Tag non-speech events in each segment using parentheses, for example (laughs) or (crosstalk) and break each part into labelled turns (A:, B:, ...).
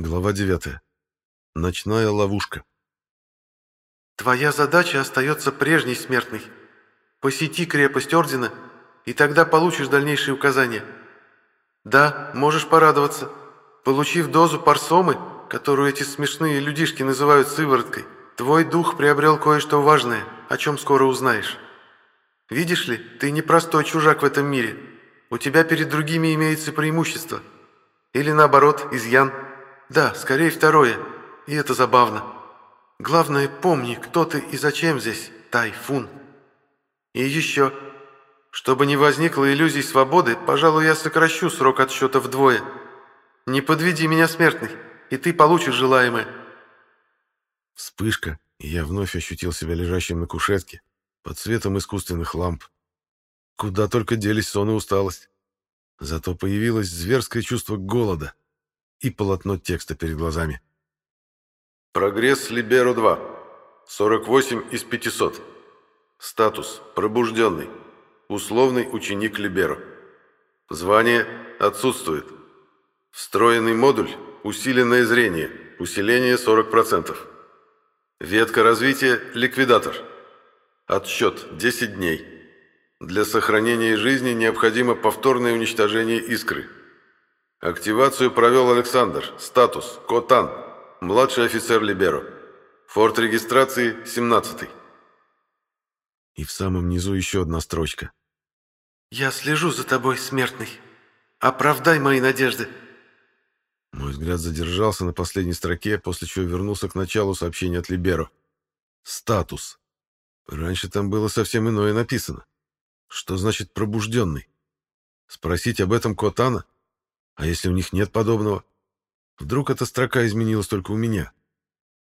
A: Глава 9. Ночная ловушка.
B: Твоя задача остается прежней, смертный. Посети крепость Ордена, и тогда получишь дальнейшие указания. Да, можешь порадоваться. Получив дозу парсомы, которую эти смешные людишки называют сывороткой, твой дух приобрел кое-что важное, о чем скоро узнаешь. Видишь ли, ты не простой чужак в этом мире. У тебя перед другими имеется преимущество. Или наоборот, изъян – да, скорее второе. И это забавно. Главное, помни, кто ты и зачем здесь, Тайфун. И еще, чтобы не возникло иллюзий свободы, пожалуй, я сокращу срок отсчета вдвое. Не подведи меня, смертный, и ты получишь желаемое.
A: Вспышка, и я вновь ощутил себя лежащим на кушетке, под светом искусственных ламп. Куда только делись сон и усталость. Зато появилось зверское чувство голода и полотно текста перед глазами.
C: Прогресс Либеро-2. 48 из 500. Статус пробужденный. Условный ученик Либеро. Звание отсутствует. Встроенный модуль усиленное зрение. Усиление 40%. Ветка развития ликвидатор. Отсчет 10 дней. Для сохранения жизни необходимо повторное уничтожение искры. Активацию провел Александр. Статус. Котан. Младший офицер Либеро. Форт регистрации 17
A: И в самом низу еще одна строчка.
B: «Я слежу за тобой, смертный. Оправдай мои надежды».
A: Мой взгляд задержался на последней строке, после чего вернулся к началу сообщения от Либеро. «Статус». Раньше там было совсем иное написано. Что значит «пробужденный»? Спросить об этом Котана? А если у них нет подобного? Вдруг эта строка изменилась только у меня?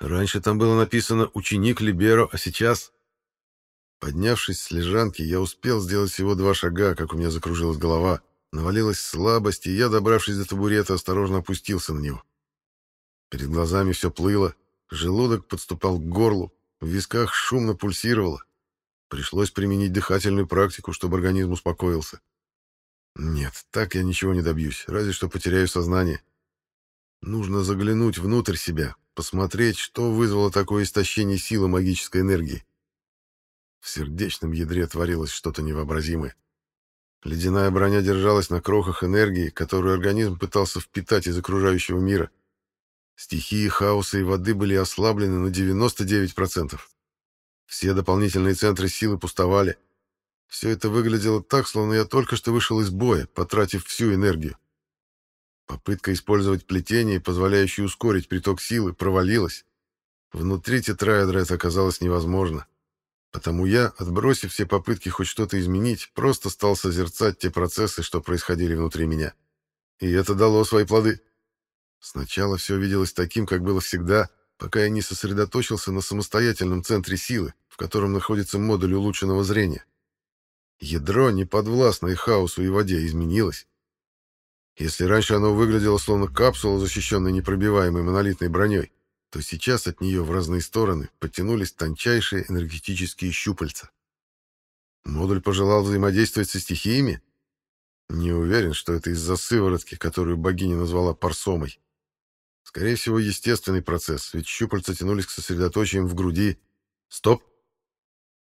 A: Раньше там было написано «Ученик Либеро», а сейчас... Поднявшись с лежанки, я успел сделать всего два шага, как у меня закружилась голова. Навалилась слабость, и я, добравшись до табурета, осторожно опустился на него. Перед глазами все плыло, желудок подступал к горлу, в висках шумно пульсировало. Пришлось применить дыхательную практику, чтобы организм успокоился. Нет, так я ничего не добьюсь, разве что потеряю сознание. Нужно заглянуть внутрь себя, посмотреть, что вызвало такое истощение силы магической энергии. В сердечном ядре творилось что-то невообразимое. Ледяная броня держалась на крохах энергии, которую организм пытался впитать из окружающего мира. Стихии хаоса и воды были ослаблены на 99%. Все дополнительные центры силы пустовали, все это выглядело так, словно я только что вышел из боя, потратив всю энергию. Попытка использовать плетение, позволяющее ускорить приток силы, провалилась. Внутри тетраэдра это оказалось невозможно. Потому я, отбросив все попытки хоть что-то изменить, просто стал созерцать те процессы, что происходили внутри меня. И это дало свои плоды. Сначала все виделось таким, как было всегда, пока я не сосредоточился на самостоятельном центре силы, в котором находится модуль улучшенного зрения. Ядро, не подвластное хаосу и воде, изменилось. Если раньше оно выглядело словно капсула, защищенная непробиваемой монолитной броней, то сейчас от нее в разные стороны подтянулись тончайшие энергетические щупальца. Модуль пожелал взаимодействовать со стихиями? Не уверен, что это из-за сыворотки, которую богиня назвала парсомой. Скорее всего, естественный процесс, ведь щупальца тянулись к сосредоточиям в груди. Стоп!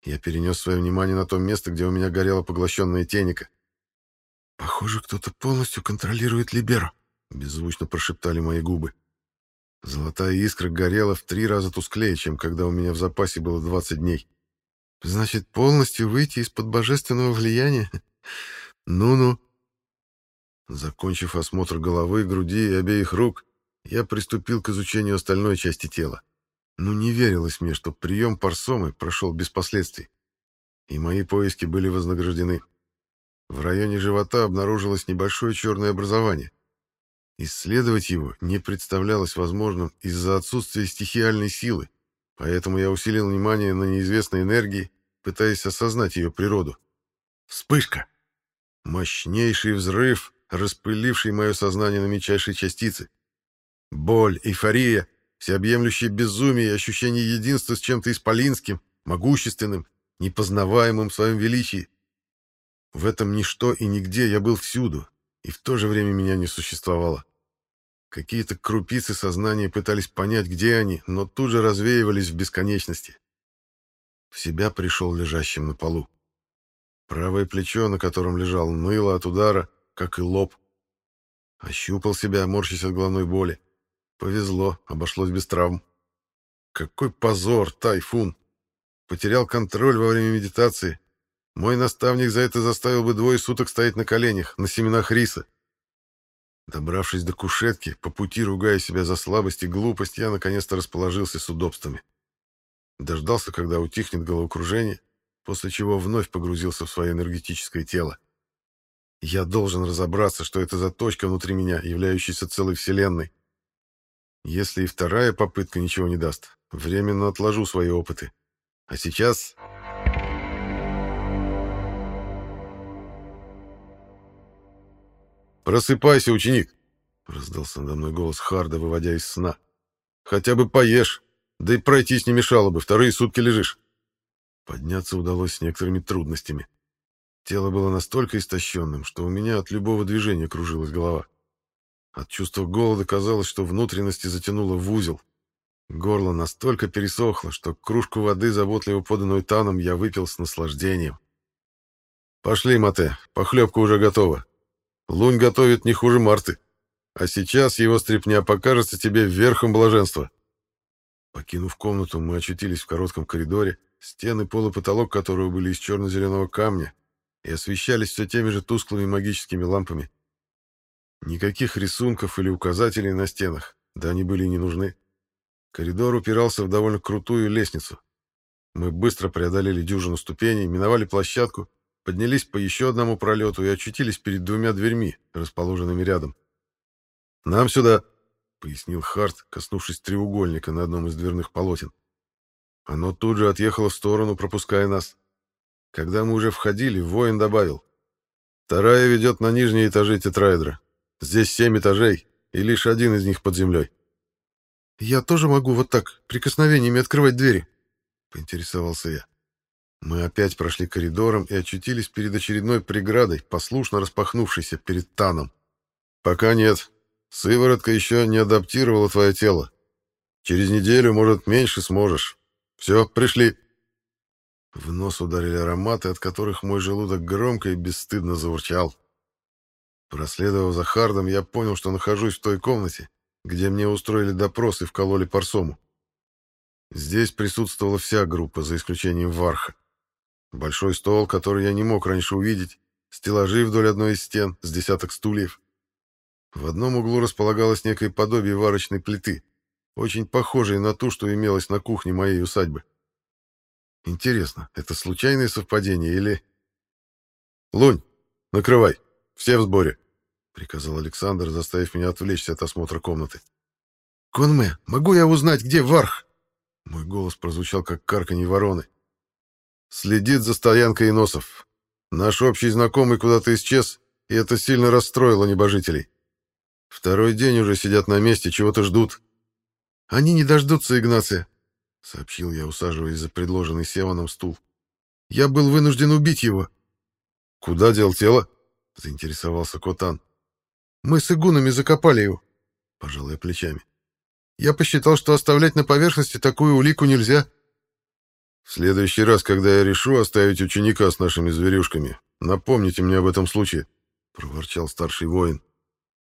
A: Я перенес свое внимание на то место, где у меня горела поглощенная теника. «Похоже, кто-то полностью контролирует Либеро», — беззвучно прошептали мои губы. Золотая искра горела в три раза тусклее, чем когда у меня в запасе было 20 дней. «Значит, полностью выйти из-под божественного влияния? (laughs) Ну-ну». Закончив осмотр головы, груди и обеих рук, я приступил к изучению остальной части тела. Ну, не верилось мне, что прием парсомы прошел без последствий. И мои поиски были вознаграждены. В районе живота обнаружилось небольшое черное образование. Исследовать его не представлялось возможным из-за отсутствия стихиальной силы, поэтому я усилил внимание на неизвестной энергии, пытаясь осознать ее природу. Вспышка! Мощнейший взрыв, распыливший мое сознание на мельчайшие частицы. Боль, эйфория, всеобъемлющее безумие и ощущение единства с чем-то исполинским, могущественным, непознаваемым в своем величии. В этом ничто и нигде я был всюду, и в то же время меня не существовало. Какие-то крупицы сознания пытались понять, где они, но тут же развеивались в бесконечности. В себя пришел лежащим на полу. Правое плечо, на котором лежал, ныло от удара, как и лоб. Ощупал себя, морщась от головной боли. Повезло, обошлось без травм. Какой позор, тайфун! Потерял контроль во время медитации. Мой наставник за это заставил бы двое суток стоять на коленях, на семенах риса. Добравшись до кушетки, по пути ругая себя за слабость и глупость, я наконец-то расположился с удобствами. Дождался, когда утихнет головокружение, после чего вновь погрузился в свое энергетическое тело. Я должен разобраться, что это за точка внутри меня, являющаяся целой вселенной. Если и вторая попытка ничего не даст, временно отложу свои опыты. А сейчас... «Просыпайся, ученик!» — раздался надо мной голос Харда, выводя из сна. «Хотя бы поешь, да и пройтись не мешало бы, вторые сутки лежишь». Подняться удалось с некоторыми трудностями. Тело было настолько истощенным, что у меня от любого движения кружилась голова. От чувства голода казалось, что внутренности затянуло в узел. Горло настолько пересохло, что кружку воды, заботливо поданную Таном, я выпил с наслаждением. «Пошли, Мате, похлебка уже готова. Лунь готовит не хуже Марты. А сейчас его стряпня покажется тебе верхом блаженства». Покинув комнату, мы очутились в коротком коридоре, стены, пол и потолок которого были из черно-зеленого камня и освещались все теми же тусклыми магическими лампами. Никаких рисунков или указателей на стенах, да они были не нужны. Коридор упирался в довольно крутую лестницу. Мы быстро преодолели дюжину ступеней, миновали площадку, поднялись по еще одному пролету и очутились перед двумя дверьми, расположенными рядом. «Нам сюда!» — пояснил Харт, коснувшись треугольника на одном из дверных полотен. Оно тут же отъехало в сторону, пропуская нас. Когда мы уже входили, воин добавил. «Вторая ведет на нижние этажи тетраэдра. Здесь семь этажей, и лишь один из них под землей.
B: «Я тоже могу вот так, прикосновениями открывать двери?» — поинтересовался я.
A: Мы опять прошли коридором и очутились перед очередной преградой, послушно распахнувшейся перед Таном. «Пока нет. Сыворотка еще не адаптировала твое тело. Через неделю, может, меньше сможешь. Все, пришли». В нос ударили ароматы, от которых мой желудок громко и бесстыдно заурчал. Проследовав за Хардом, я понял, что нахожусь в той комнате, где мне устроили допрос и вкололи парсому. Здесь присутствовала вся группа, за исключением Варха. Большой стол, который я не мог раньше увидеть, стеллажи вдоль одной из стен, с десяток стульев. В одном углу располагалось некое подобие варочной плиты, очень похожей на ту, что имелось на кухне моей усадьбы. Интересно, это случайное совпадение или... «Лунь, накрывай, все в сборе», приказал Александр, заставив меня отвлечься от осмотра комнаты.
B: «Конме, могу я узнать, где Варх?»
A: Мой голос прозвучал, как карканье вороны. «Следит за стоянкой иносов. Наш общий знакомый куда-то исчез, и это сильно расстроило небожителей. Второй день уже сидят на месте, чего-то ждут».
B: «Они не дождутся Игнация», —
A: сообщил я, усаживаясь за предложенный Севаном стул.
B: «Я был вынужден убить его».
A: «Куда дел тело?» — заинтересовался Котан.
B: Мы с игунами закопали его, — пожал я плечами. Я посчитал, что оставлять на поверхности такую улику нельзя.
A: В следующий раз, когда я решу оставить ученика с нашими зверюшками, напомните мне об этом случае, — проворчал старший воин.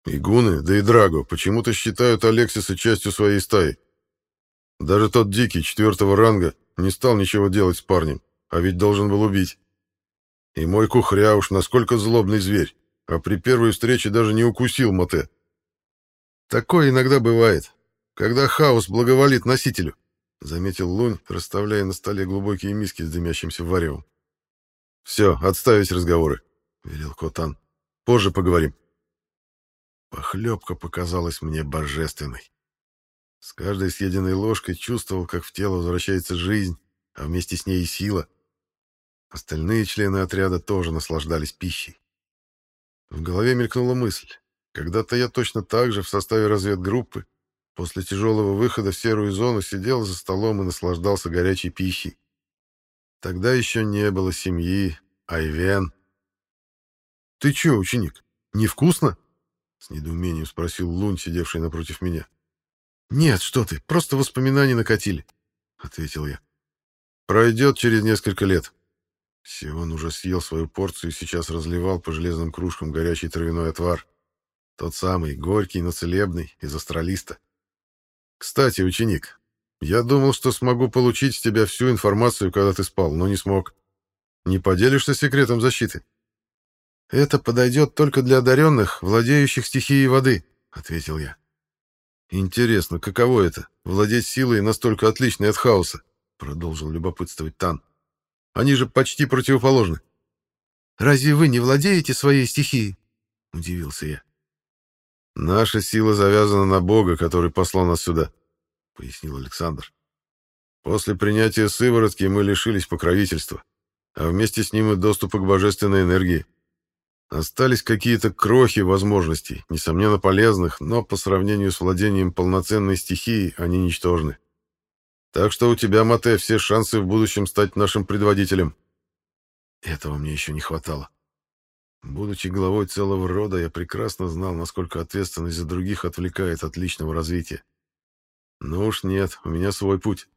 A: Игуны, да и Драго, почему-то считают Алексиса частью своей стаи. Даже тот дикий четвертого ранга не стал ничего делать с парнем, а ведь должен был убить. И мой кухря уж насколько злобный зверь а при первой встрече даже не укусил Моте. Такое иногда бывает, когда хаос благоволит носителю, заметил Лунь, расставляя на столе глубокие миски с дымящимся варевом. Все, отставить разговоры, велел Котан. Позже поговорим. Похлебка показалась мне божественной. С каждой съеденной ложкой чувствовал, как в тело возвращается жизнь, а вместе с ней и сила. Остальные члены отряда тоже наслаждались пищей. В голове мелькнула мысль. Когда-то я точно так же в составе разведгруппы после тяжелого выхода в серую зону сидел за столом и наслаждался горячей пищей. Тогда еще не было семьи, Айвен. «Ты че, ученик, невкусно?» — с недоумением спросил Лунь, сидевший напротив меня. «Нет, что ты, просто воспоминания накатили», — ответил я. «Пройдет через несколько лет». Сион уже съел свою порцию и сейчас разливал по железным кружкам горячий травяной отвар. Тот самый, горький, но целебный, из астралиста. «Кстати, ученик, я думал, что смогу получить с тебя всю информацию, когда ты спал, но не смог. Не поделишься секретом защиты?» «Это подойдет только для одаренных, владеющих стихией воды», — ответил я. «Интересно, каково это — владеть силой настолько отличной от хаоса?» — продолжил любопытствовать Тан. «Они же почти противоположны». «Разве вы не владеете своей стихией?» — удивился я. «Наша сила завязана на Бога, который послал нас сюда», — пояснил Александр. «После принятия сыворотки мы лишились покровительства, а вместе с ним и доступа к божественной энергии. Остались какие-то крохи возможностей, несомненно полезных, но по сравнению с владением полноценной стихией они ничтожны. Так что у тебя, Мате, все шансы в будущем стать нашим предводителем. Этого мне еще не хватало. Будучи главой целого рода, я прекрасно знал, насколько ответственность за других отвлекает от личного развития. Но уж нет, у меня свой путь.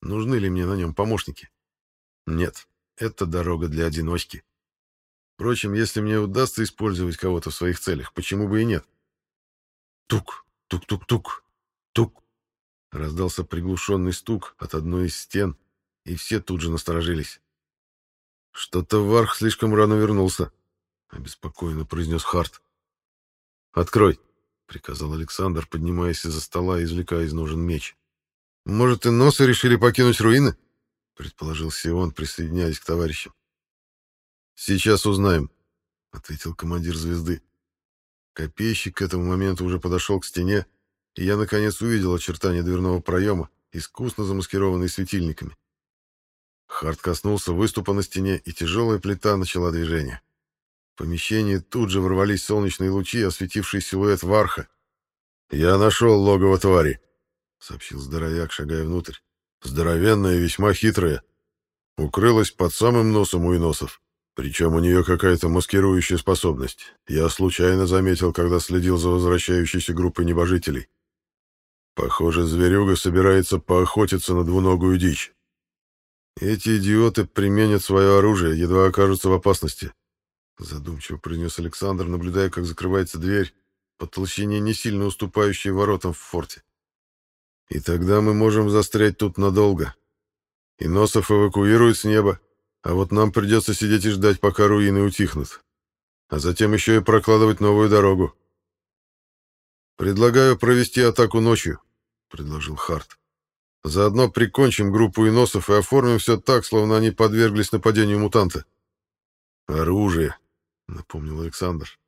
A: Нужны ли мне на нем помощники? Нет, это дорога для одиночки. Впрочем, если мне удастся использовать кого-то в своих целях, почему бы и нет? Тук, тук-тук-тук, тук. Раздался приглушенный стук от одной из стен, и все тут же насторожились. Что-то Варх слишком рано вернулся, обеспокоенно произнес Харт. Открой, приказал Александр, поднимаясь из-за стола и извлекая из ножен меч. Может, и носы решили покинуть руины? предположил Сион, присоединяясь к товарищам. «Сейчас узнаем», — ответил командир звезды. Копейщик к этому моменту уже подошел к стене, и я, наконец, увидел очертания дверного проема, искусно замаскированный светильниками. Харт коснулся выступа на стене, и тяжелая плита начала движение. В помещение тут же ворвались солнечные лучи, осветившие силуэт Варха. «Я нашел логово твари», — сообщил здоровяк, шагая внутрь. «Здоровенная и весьма хитрая. Укрылась под самым носом у иносов. Причем у нее какая-то маскирующая способность. Я случайно заметил, когда следил за возвращающейся группой небожителей. Похоже, зверюга собирается поохотиться на двуногую дичь. Эти идиоты применят свое оружие, едва окажутся в опасности. Задумчиво произнес Александр, наблюдая, как закрывается дверь по толщине, не сильно уступающей воротам в форте. И тогда мы можем застрять тут надолго. И носов эвакуируют с неба, а вот нам придется сидеть и ждать, пока руины утихнут. А затем еще и прокладывать новую дорогу. «Предлагаю провести атаку ночью», — предложил Харт. «Заодно прикончим группу иносов и оформим все так, словно они подверглись нападению мутанта». «Оружие», — напомнил Александр.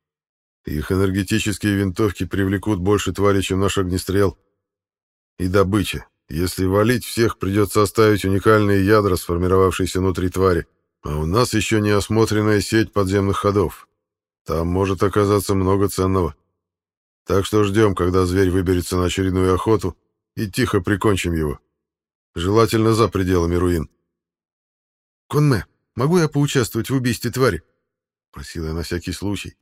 A: «Их энергетические винтовки привлекут больше тварей, чем наш огнестрел. И добыча. Если валить всех, придется оставить уникальные ядра, сформировавшиеся внутри твари. А у нас еще не осмотренная сеть подземных ходов. Там может оказаться много ценного. Так что ждем, когда зверь выберется на очередную охоту, и тихо прикончим его. Желательно за пределами руин. «Конме, могу я поучаствовать в убийстве твари?» Просил я на всякий случай.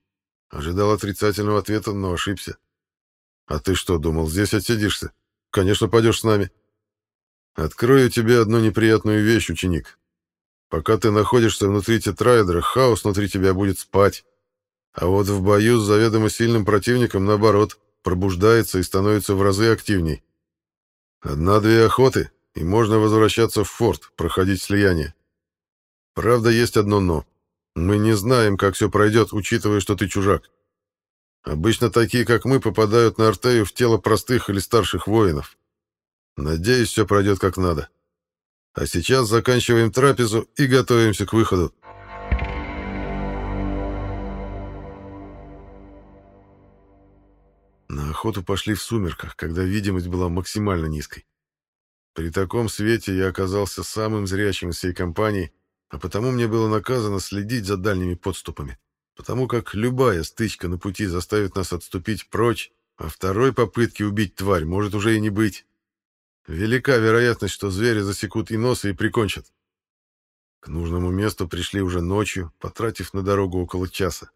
A: Ожидал отрицательного ответа, но ошибся. «А ты что, думал, здесь отсидишься? Конечно, пойдешь с нами». Открою тебе одну неприятную вещь, ученик. Пока ты находишься внутри тетраэдра, хаос внутри тебя будет спать. А вот в бою с заведомо сильным противником, наоборот, пробуждается и становится в разы активней. Одна-две охоты, и можно возвращаться в форт, проходить слияние. Правда, есть одно «но». Мы не знаем, как все пройдет, учитывая, что ты чужак. Обычно такие, как мы, попадают на Артею в тело простых или старших воинов. Надеюсь, все пройдет как надо. А сейчас заканчиваем трапезу и готовимся к выходу. На охоту пошли в сумерках, когда видимость была максимально низкой. При таком свете я оказался самым зрячим из всей компании, а потому мне было наказано следить за дальними подступами, потому как любая стычка на пути заставит нас отступить прочь, а второй попытки убить тварь может уже и не быть. Велика вероятность, что звери засекут и носы и прикончат. К нужному месту пришли уже ночью, потратив на дорогу около часа.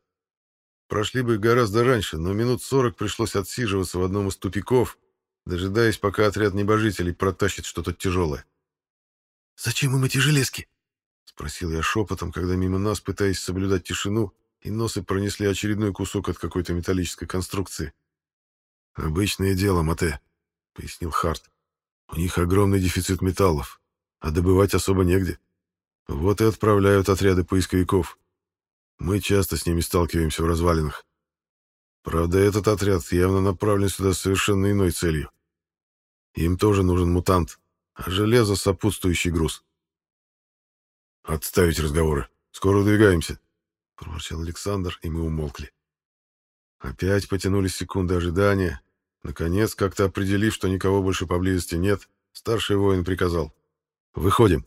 A: Прошли бы гораздо раньше, но минут сорок пришлось отсиживаться в одном из тупиков, дожидаясь, пока отряд небожителей протащит что-то тяжелое.
B: «Зачем им эти железки?»
A: — спросил я шепотом, когда мимо нас, пытаясь соблюдать тишину, и носы пронесли очередной кусок от какой-то металлической конструкции. «Обычное дело, Мате», — пояснил Харт. «У них огромный дефицит металлов, а добывать особо негде. Вот и отправляют отряды поисковиков. Мы часто с ними сталкиваемся в развалинах. Правда, этот отряд явно направлен сюда с совершенно иной целью. Им тоже нужен мутант, а железо — сопутствующий груз. «Отставить разговоры. Скоро выдвигаемся», — проворчал Александр, и мы умолкли. Опять потянулись секунды ожидания. Наконец, как-то определив, что никого больше поблизости нет, старший воин приказал. «Выходим».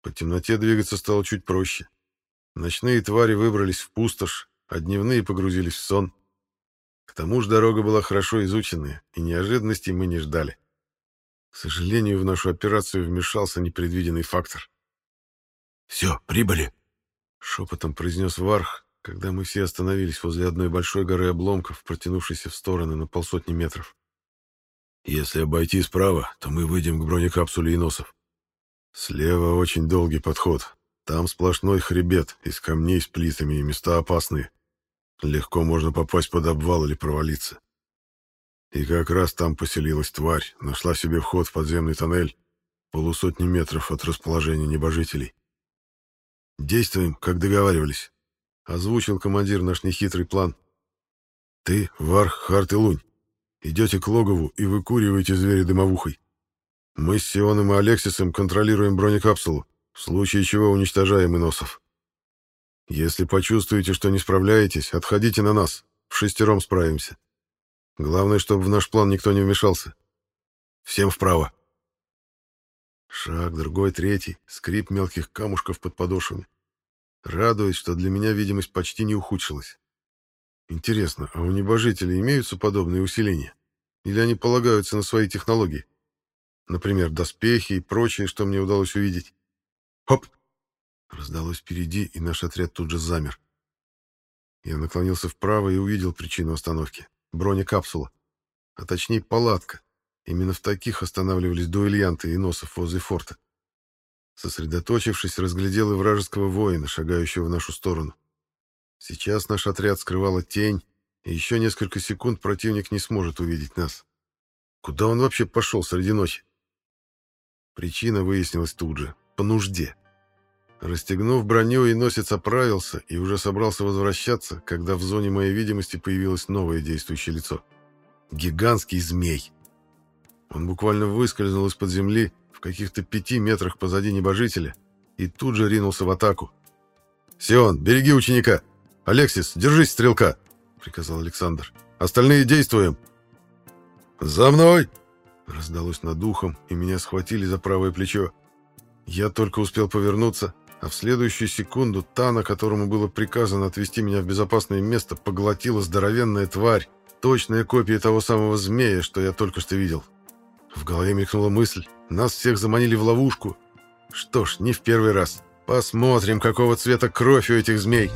A: По темноте двигаться стало чуть проще. Ночные твари выбрались в пустошь, а дневные погрузились в сон. К тому же дорога была хорошо изученная, и неожиданностей мы не ждали. К сожалению, в нашу операцию вмешался непредвиденный фактор.
B: «Все, прибыли!»
A: — шепотом произнес Варх, когда мы все остановились возле одной большой горы обломков, протянувшейся в стороны на полсотни метров. «Если обойти справа, то мы выйдем к бронекапсуле Иносов. Слева очень долгий подход. Там сплошной хребет из камней с плитами и места опасные. Легко можно попасть под обвал или провалиться. И как раз там поселилась тварь, нашла себе вход в подземный тоннель, полусотни метров от расположения небожителей. «Действуем, как договаривались», — озвучил командир наш нехитрый план. «Ты, Варх, Харт и Лунь, идете к логову и выкуриваете зверя дымовухой. Мы с Сионом и Алексисом контролируем бронекапсулу, в случае чего уничтожаем иносов. Если почувствуете, что не справляетесь, отходите на нас, в шестером справимся. Главное, чтобы в наш план никто не вмешался. Всем вправо». Шаг, другой, третий, скрип мелких камушков под подошвами. Радует, что для меня видимость почти не ухудшилась. Интересно, а у небожителей имеются подобные усиления? Или они полагаются на свои технологии? Например, доспехи и прочее, что мне удалось увидеть. Хоп! Раздалось впереди, и наш отряд тут же замер. Я наклонился вправо и увидел причину остановки. Бронекапсула. А точнее, палатка, Именно в таких останавливались дуэлянты и носов возле форта. Сосредоточившись, разглядел и вражеского воина, шагающего в нашу сторону. Сейчас наш отряд скрывала тень, и еще несколько секунд противник не сможет увидеть нас. Куда он вообще пошел среди ночи? Причина выяснилась тут же. По нужде. Расстегнув броню, и носец оправился и уже собрался возвращаться, когда в зоне моей видимости появилось новое действующее лицо. Гигантский змей. Он буквально выскользнул из-под земли в каких-то пяти метрах позади небожителя и тут же ринулся в атаку. «Сион, береги ученика! Алексис, держись стрелка!» — приказал Александр. «Остальные действуем!» «За мной!» — раздалось над ухом, и меня схватили за правое плечо. Я только успел повернуться, а в следующую секунду Тана, которому было приказано отвести меня в безопасное место, поглотила здоровенная тварь, точная копия того самого змея, что я только что видел. В голове мелькнула мысль. Нас всех заманили в ловушку. Что ж, не в первый раз. Посмотрим, какого цвета кровь у этих змей.